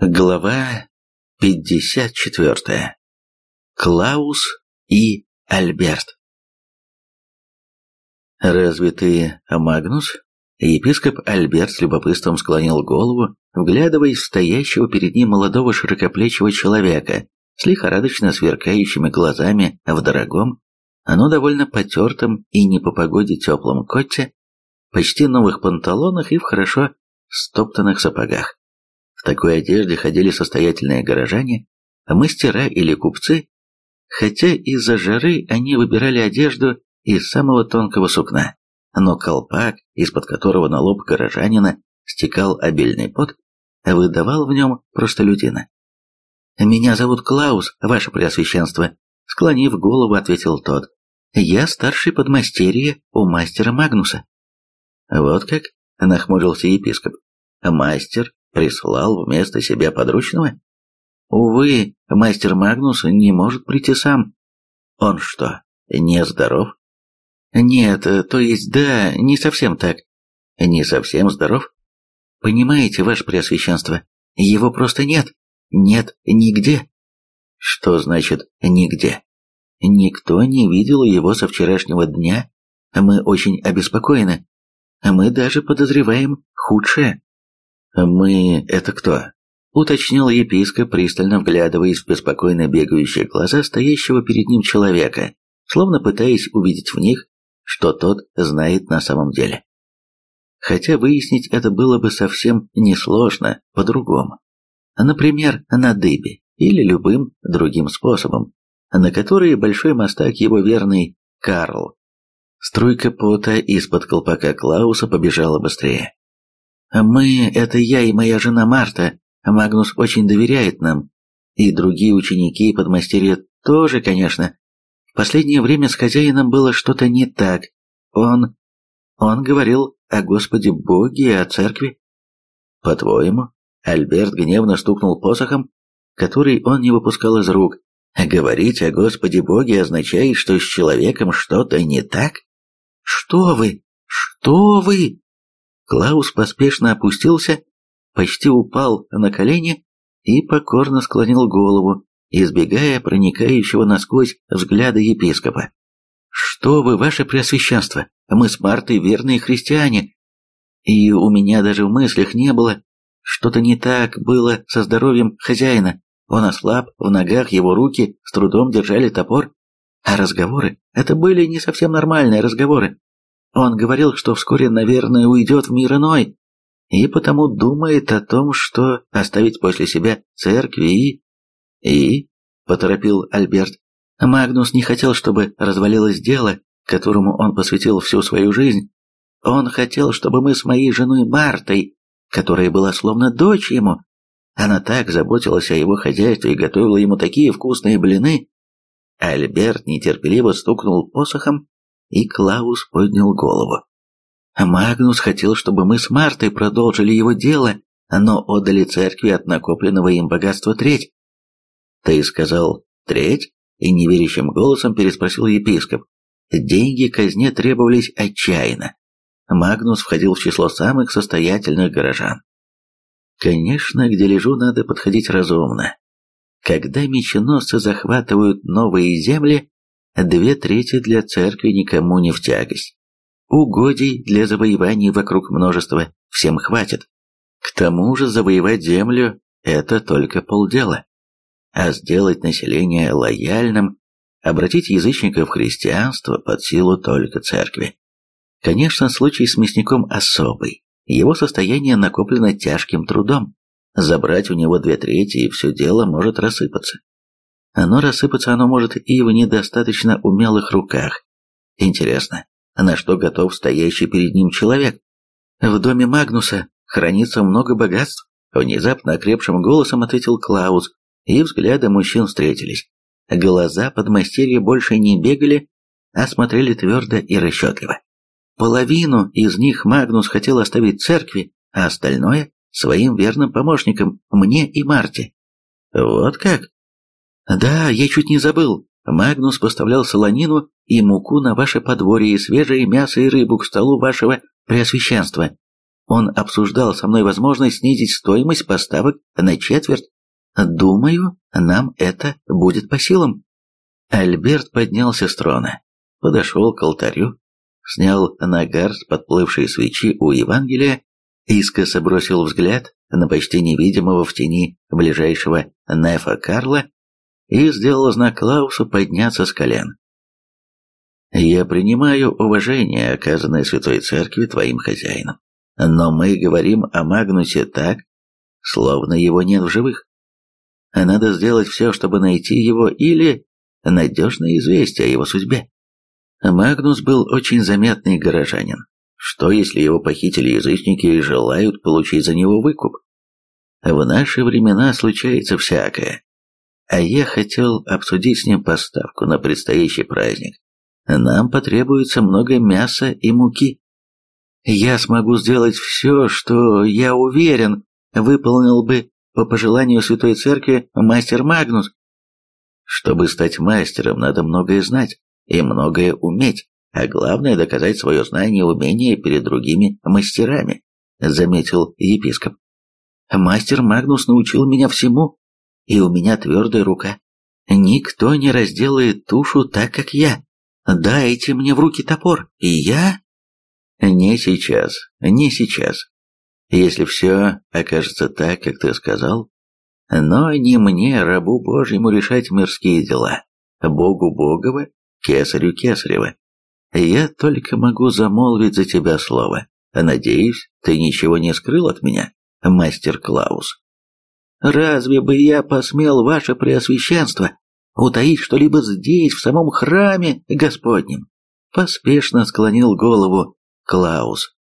Глава 54. Клаус и Альберт. «Разве ты Магнус?» Епископ Альберт с любопытством склонил голову, вглядываясь в стоящего перед ним молодого широкоплечего человека с лихорадочно сверкающими глазами в дорогом, но довольно потертом и не по погоде теплом коте, почти новых панталонах и в хорошо стоптанных сапогах. В такой одежде ходили состоятельные горожане, мастера или купцы, хотя из-за жары они выбирали одежду из самого тонкого сукна, но колпак, из-под которого на лоб горожанина стекал обильный пот, выдавал в нем простолюдина. «Меня зовут Клаус, ваше преосвященство», — склонив голову, ответил тот. «Я старший подмастерье у мастера Магнуса». «Вот как?» — нахмурился епископ. «Мастер прислал вместо себя подручного? Увы, мастер Магнус не может прийти сам. Он что, не здоров? Нет, то есть да, не совсем так. Не совсем здоров? Понимаете, ваше преосвященство, его просто нет. Нет нигде. Что значит «нигде»? Никто не видел его со вчерашнего дня. Мы очень обеспокоены. Мы даже подозреваем худшее. «Мы — это кто?» — уточнил епископ, пристально вглядываясь в беспокойно бегающие глаза стоящего перед ним человека, словно пытаясь увидеть в них, что тот знает на самом деле. Хотя выяснить это было бы совсем несложно по-другому. Например, на дыбе или любым другим способом, на который большой мастак его верный Карл. Струйка пота из-под колпака Клауса побежала быстрее. Мы — это я и моя жена Марта. Магнус очень доверяет нам. И другие ученики и подмастерья тоже, конечно. В последнее время с хозяином было что-то не так. Он... Он говорил о Господе Боге и о церкви. По-твоему? Альберт гневно стукнул посохом, который он не выпускал из рук. Говорить о Господе Боге означает, что с человеком что-то не так? Что вы? Что вы? Клаус поспешно опустился, почти упал на колени и покорно склонил голову, избегая проникающего насквозь взгляда епископа. «Что вы, ваше преосвященство, мы с Мартой верные христиане, и у меня даже в мыслях не было, что-то не так было со здоровьем хозяина, он ослаб, в ногах его руки с трудом держали топор, а разговоры, это были не совсем нормальные разговоры, он говорил, что вскоре, наверное, уйдет в мир иной, и потому думает о том, что оставить после себя церкви и... И... поторопил Альберт. Магнус не хотел, чтобы развалилось дело, которому он посвятил всю свою жизнь. Он хотел, чтобы мы с моей женой Мартой, которая была словно дочь ему, она так заботилась о его хозяйстве и готовила ему такие вкусные блины. Альберт нетерпеливо стукнул посохом и Клаус поднял голову. Магнус хотел, чтобы мы с Мартой продолжили его дело, но отдали церкви от накопленного им богатства треть. Ты сказал «треть?» и неверящим голосом переспросил епископ. Деньги казне требовались отчаянно. Магнус входил в число самых состоятельных горожан. Конечно, где лежу, надо подходить разумно. Когда меченосцы захватывают новые земли, две трети для церкви никому не в тягость. Угодий для завоеваний вокруг множества всем хватит. К тому же завоевать землю – это только полдела. А сделать население лояльным, обратить язычников в христианство под силу только церкви. Конечно, случай с мясником особый. Его состояние накоплено тяжким трудом. Забрать у него две трети, и все дело может рассыпаться но рассыпаться оно может и в недостаточно умелых руках. Интересно, на что готов стоящий перед ним человек? В доме Магнуса хранится много богатств, внезапно окрепшим голосом ответил Клаус, и взгляды мужчин встретились. Глаза подмастерья больше не бегали, а смотрели твердо и расчетливо. Половину из них Магнус хотел оставить церкви, а остальное – своим верным помощникам, мне и Марте. Вот как? «Да, я чуть не забыл. Магнус поставлял солонину и муку на ваше подворье и свежее мясо и рыбу к столу вашего преосвященства. Он обсуждал со мной возможность снизить стоимость поставок на четверть. Думаю, нам это будет по силам. Альберт поднялся с трона, подошел к алтарю, снял нагар с подплывшей свечи у Евангелия, искоса бросил взгляд на почти невидимого в тени ближайшего Нефа Карла и сделал знак Клаусу подняться с колен. «Я принимаю уважение, оказанное Святой Церкви твоим хозяином, но мы говорим о Магнусе так, словно его нет в живых. Надо сделать все, чтобы найти его или надежное известие о его судьбе. Магнус был очень заметный горожанин. Что, если его похитили язычники и желают получить за него выкуп? В наши времена случается всякое. А я хотел обсудить с ним поставку на предстоящий праздник. Нам потребуется много мяса и муки. Я смогу сделать все, что, я уверен, выполнил бы по пожеланию Святой Церкви мастер Магнус. Чтобы стать мастером, надо многое знать и многое уметь, а главное доказать свое знание и умение перед другими мастерами, заметил епископ. Мастер Магнус научил меня всему, и у меня твердая рука. Никто не разделает тушу так, как я. Дайте мне в руки топор, и я... Не сейчас, не сейчас. Если все окажется так, как ты сказал, но не мне, рабу Божьему, решать мирские дела. Богу Богова, кесарю Кесарева. Я только могу замолвить за тебя слово. Надеюсь, ты ничего не скрыл от меня, мастер Клаус. Разве бы я посмел, ваше преосвященство, утаить что-либо здесь, в самом храме Господнем? Поспешно склонил голову Клаус.